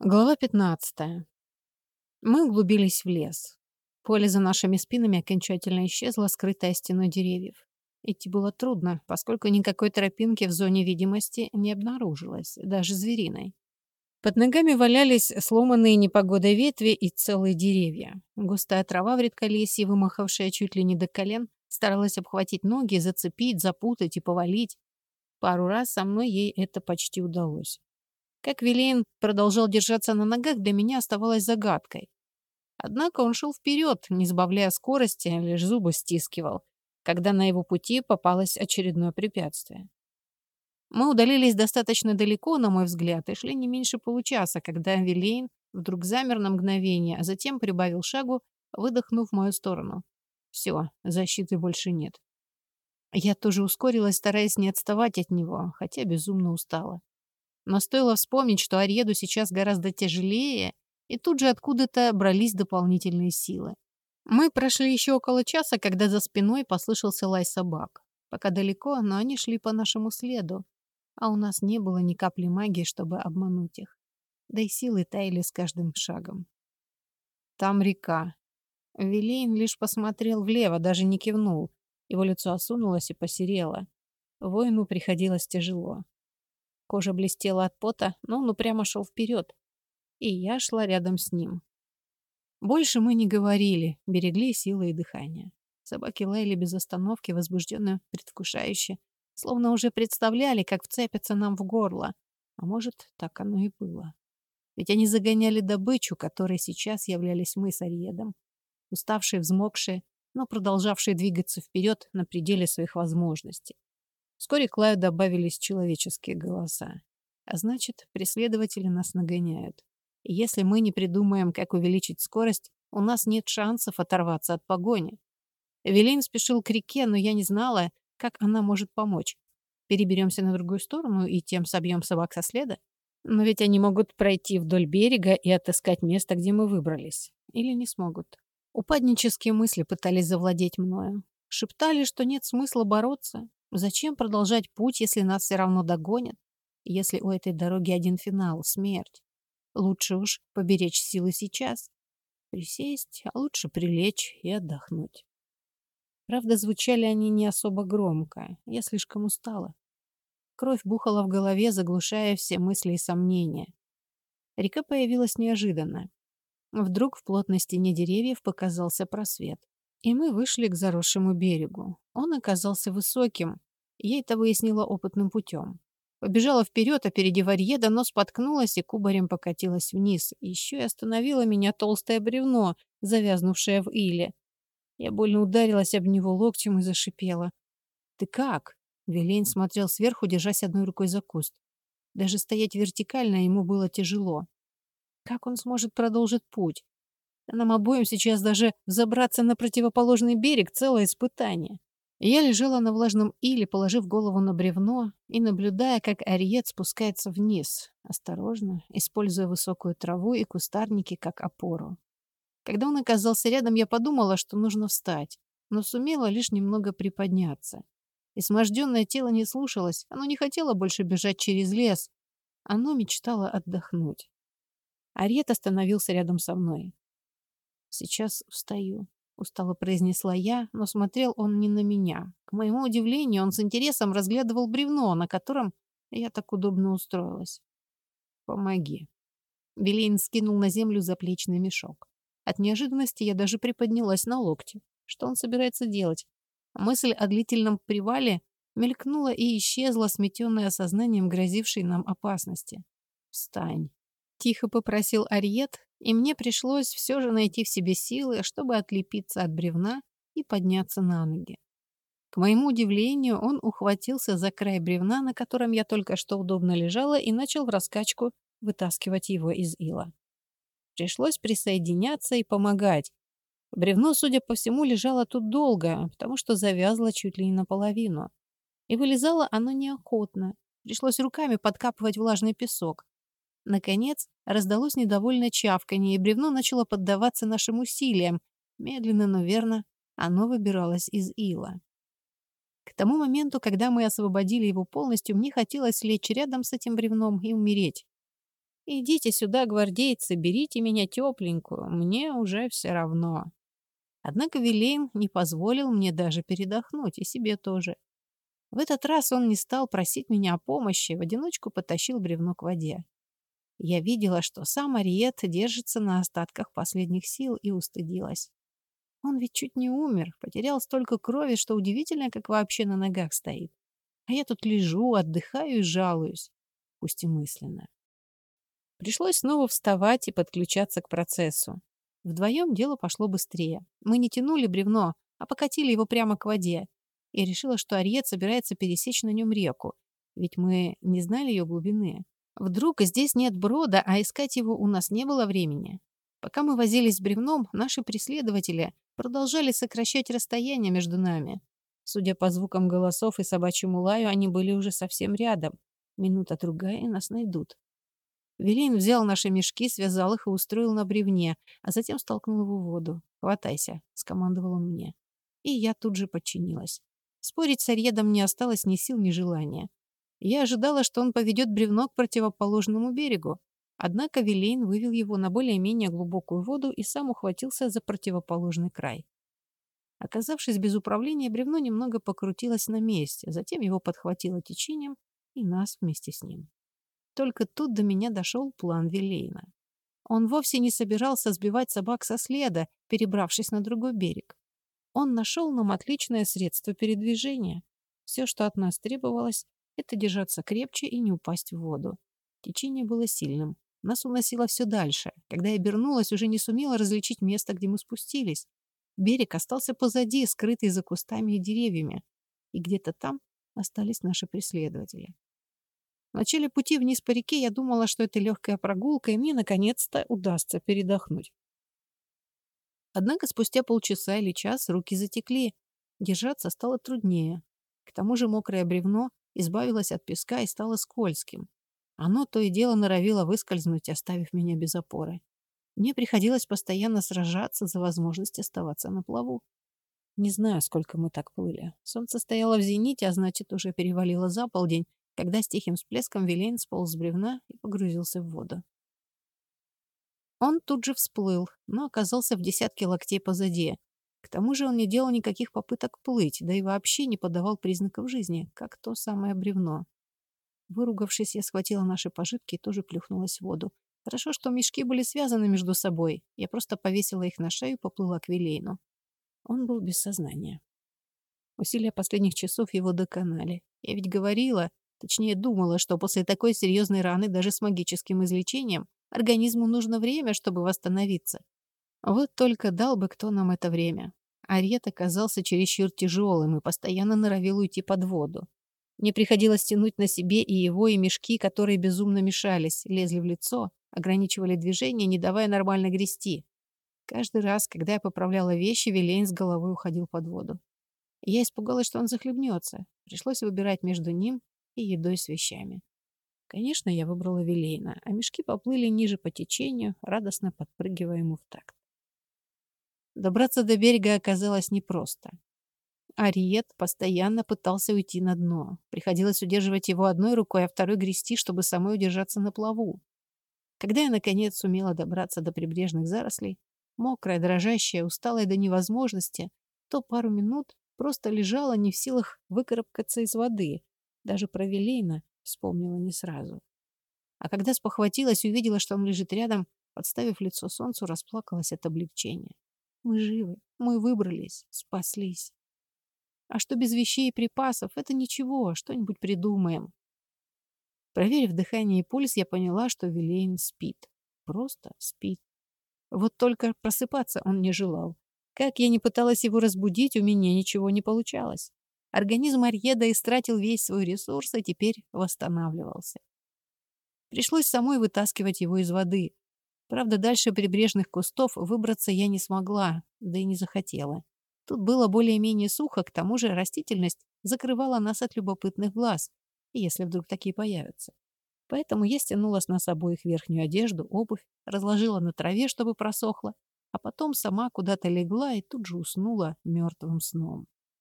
Глава 15. Мы углубились в лес. Поле за нашими спинами окончательно исчезло, скрытое стеной деревьев. Идти было трудно, поскольку никакой тропинки в зоне видимости не обнаружилось, даже звериной. Под ногами валялись сломанные непогодой ветви и целые деревья. Густая трава в редколесье, вымахавшая чуть ли не до колен, старалась обхватить ноги, зацепить, запутать и повалить. Пару раз со мной ей это почти удалось. Как Вилейн продолжал держаться на ногах, для меня оставалось загадкой. Однако он шел вперед, не сбавляя скорости, лишь зубы стискивал, когда на его пути попалось очередное препятствие. Мы удалились достаточно далеко, на мой взгляд, и шли не меньше получаса, когда Вилейн вдруг замер на мгновение, а затем прибавил шагу, выдохнув в мою сторону. Все, защиты больше нет. Я тоже ускорилась, стараясь не отставать от него, хотя безумно устала. Но стоило вспомнить, что Арьеду сейчас гораздо тяжелее, и тут же откуда-то брались дополнительные силы. Мы прошли еще около часа, когда за спиной послышался лай собак. Пока далеко, но они шли по нашему следу, а у нас не было ни капли магии, чтобы обмануть их. Да и силы таяли с каждым шагом. Там река. Вилейн лишь посмотрел влево, даже не кивнул. Его лицо осунулось и посерело. Воину приходилось тяжело. Кожа блестела от пота, но он упрямо шел вперед. И я шла рядом с ним. Больше мы не говорили, берегли силы и дыхание. Собаки лаяли без остановки, возбужденно, предвкушающе, словно уже представляли, как вцепятся нам в горло. А может, так оно и было. Ведь они загоняли добычу, которой сейчас являлись мы с Ариедом. Уставшие, взмокшие, но продолжавшие двигаться вперед на пределе своих возможностей. Вскоре к лаю добавились человеческие голоса. А значит, преследователи нас нагоняют. И если мы не придумаем, как увеличить скорость, у нас нет шансов оторваться от погони. Эвелин спешил к реке, но я не знала, как она может помочь. Переберемся на другую сторону и тем собьем собак со следа? Но ведь они могут пройти вдоль берега и отыскать место, где мы выбрались. Или не смогут. Упаднические мысли пытались завладеть мною. Шептали, что нет смысла бороться, Зачем продолжать путь, если нас все равно догонят? Если у этой дороги один финал — смерть. Лучше уж поберечь силы сейчас. Присесть, а лучше прилечь и отдохнуть. Правда, звучали они не особо громко. Я слишком устала. Кровь бухала в голове, заглушая все мысли и сомнения. Река появилась неожиданно. Вдруг в плотной стене деревьев показался просвет. И мы вышли к заросшему берегу. Он оказался высоким. Я это выяснила опытным путем. Побежала вперед, опередив Варьеда, но споткнулась и кубарем покатилась вниз. Еще и остановило меня толстое бревно, завязнувшее в иле. Я больно ударилась об него локтем и зашипела. «Ты как?» Вилейн смотрел сверху, держась одной рукой за куст. Даже стоять вертикально ему было тяжело. Как он сможет продолжить путь? Нам обоим сейчас даже забраться на противоположный берег — целое испытание. Я лежала на влажном иле, положив голову на бревно и наблюдая, как Ариет спускается вниз, осторожно, используя высокую траву и кустарники как опору. Когда он оказался рядом, я подумала, что нужно встать, но сумела лишь немного приподняться. Изможденное тело не слушалось, оно не хотело больше бежать через лес. Оно мечтало отдохнуть. Ариет остановился рядом со мной. «Сейчас встаю», — устало произнесла я, но смотрел он не на меня. К моему удивлению, он с интересом разглядывал бревно, на котором я так удобно устроилась. «Помоги». Белейн скинул на землю заплечный мешок. От неожиданности я даже приподнялась на локте. Что он собирается делать? Мысль о длительном привале мелькнула и исчезла, сметенная осознанием грозившей нам опасности. «Встань!» — тихо попросил Ариет, и мне пришлось все же найти в себе силы, чтобы отлепиться от бревна и подняться на ноги. К моему удивлению, он ухватился за край бревна, на котором я только что удобно лежала, и начал в раскачку вытаскивать его из ила. Пришлось присоединяться и помогать. Бревно, судя по всему, лежало тут долго, потому что завязло чуть ли не наполовину. И вылезало оно неохотно. Пришлось руками подкапывать влажный песок. Наконец, раздалось недовольное чавканье, и бревно начало поддаваться нашим усилиям. Медленно, но верно, оно выбиралось из ила. К тому моменту, когда мы освободили его полностью, мне хотелось лечь рядом с этим бревном и умереть. Идите сюда, гвардейцы, берите меня тепленькую, мне уже все равно. Однако Вилейн не позволил мне даже передохнуть, и себе тоже. В этот раз он не стал просить меня о помощи, в одиночку потащил бревно к воде. Я видела, что сам Ариет держится на остатках последних сил и устыдилась. Он ведь чуть не умер, потерял столько крови, что удивительно, как вообще на ногах стоит. А я тут лежу, отдыхаю и жалуюсь, пусть и мысленно. Пришлось снова вставать и подключаться к процессу. Вдвоем дело пошло быстрее. Мы не тянули бревно, а покатили его прямо к воде. Я решила, что Ариет собирается пересечь на нем реку, ведь мы не знали ее глубины. Вдруг здесь нет брода, а искать его у нас не было времени. Пока мы возились с бревном, наши преследователи продолжали сокращать расстояние между нами. Судя по звукам голосов и собачьему лаю, они были уже совсем рядом. Минута-другая, и нас найдут. Велин взял наши мешки, связал их и устроил на бревне, а затем столкнул его в воду. «Хватайся», — скомандовал он мне. И я тут же подчинилась. Спорить с Арьедом не осталось ни сил, ни желания. Я ожидала, что он поведет бревно к противоположному берегу. Однако Вилейн вывел его на более-менее глубокую воду и сам ухватился за противоположный край. Оказавшись без управления, бревно немного покрутилось на месте, затем его подхватило течением и нас вместе с ним. Только тут до меня дошел план Вилейна. Он вовсе не собирался сбивать собак со следа, перебравшись на другой берег. Он нашел нам отличное средство передвижения. Все, что от нас требовалось, это держаться крепче и не упасть в воду. Течение было сильным. Нас уносило все дальше. Когда я обернулась, уже не сумела различить место, где мы спустились. Берег остался позади, скрытый за кустами и деревьями. И где-то там остались наши преследователи. В начале пути вниз по реке я думала, что это легкая прогулка, и мне наконец-то удастся передохнуть. Однако спустя полчаса или час руки затекли. Держаться стало труднее. К тому же мокрое бревно избавилась от песка и стала скользким. Оно то и дело норовило выскользнуть, оставив меня без опоры. Мне приходилось постоянно сражаться за возможность оставаться на плаву. Не знаю, сколько мы так плыли. Солнце стояло в зените, а значит, уже перевалило за полдень, когда с тихим всплеском Вилейн сполз с бревна и погрузился в воду. Он тут же всплыл, но оказался в десятке локтей позади, к тому же он не делал никаких попыток плыть, да и вообще не подавал признаков жизни, как то самое бревно. Выругавшись, я схватила наши пожитки и тоже плюхнулась в воду. Хорошо, что мешки были связаны между собой. Я просто повесила их на шею и поплыла к Вилейну. Он был без сознания. Усилия последних часов его доконали. Я ведь говорила, точнее думала, что после такой серьезной раны даже с магическим излечением организму нужно время, чтобы восстановиться. Вот только дал бы кто нам это время. Арет оказался чересчур тяжелым и постоянно норовил уйти под воду. Мне приходилось тянуть на себе и его, и мешки, которые безумно мешались, лезли в лицо, ограничивали движение, не давая нормально грести. Каждый раз, когда я поправляла вещи, Вилейн с головой уходил под воду. Я испугалась, что он захлебнется. Пришлось выбирать между ним и едой с вещами. Конечно, я выбрала Вилейна, а мешки поплыли ниже по течению, радостно подпрыгивая ему в такт. Добраться до берега оказалось непросто. Ариет постоянно пытался уйти на дно. Приходилось удерживать его одной рукой, а второй грести, чтобы самой удержаться на плаву. Когда я, наконец, сумела добраться до прибрежных зарослей, мокрая, дрожащая, усталая до невозможности, то пару минут просто лежала не в силах выкарабкаться из воды. Даже про Вилейна вспомнила не сразу. А когда спохватилась, увидела, что он лежит рядом, подставив лицо солнцу, расплакалась от облегчения. Мы живы, мы выбрались, спаслись. А что без вещей и припасов, это ничего, что-нибудь придумаем. Проверив дыхание и пульс, я поняла, что Вилейн спит. Просто спит. Вот только просыпаться он не желал. Как я не пыталась его разбудить, у меня ничего не получалось. Организм Арьеда истратил весь свой ресурс и теперь восстанавливался. Пришлось самой вытаскивать его из воды. Правда, дальше прибрежных кустов выбраться я не смогла, да и не захотела. Тут было более-менее сухо, к тому же растительность закрывала нас от любопытных глаз, если вдруг такие появятся. Поэтому я стянула с нас обоих верхнюю одежду, обувь, разложила на траве, чтобы просохла, а потом сама куда-то легла и тут же уснула мертвым сном.